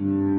you.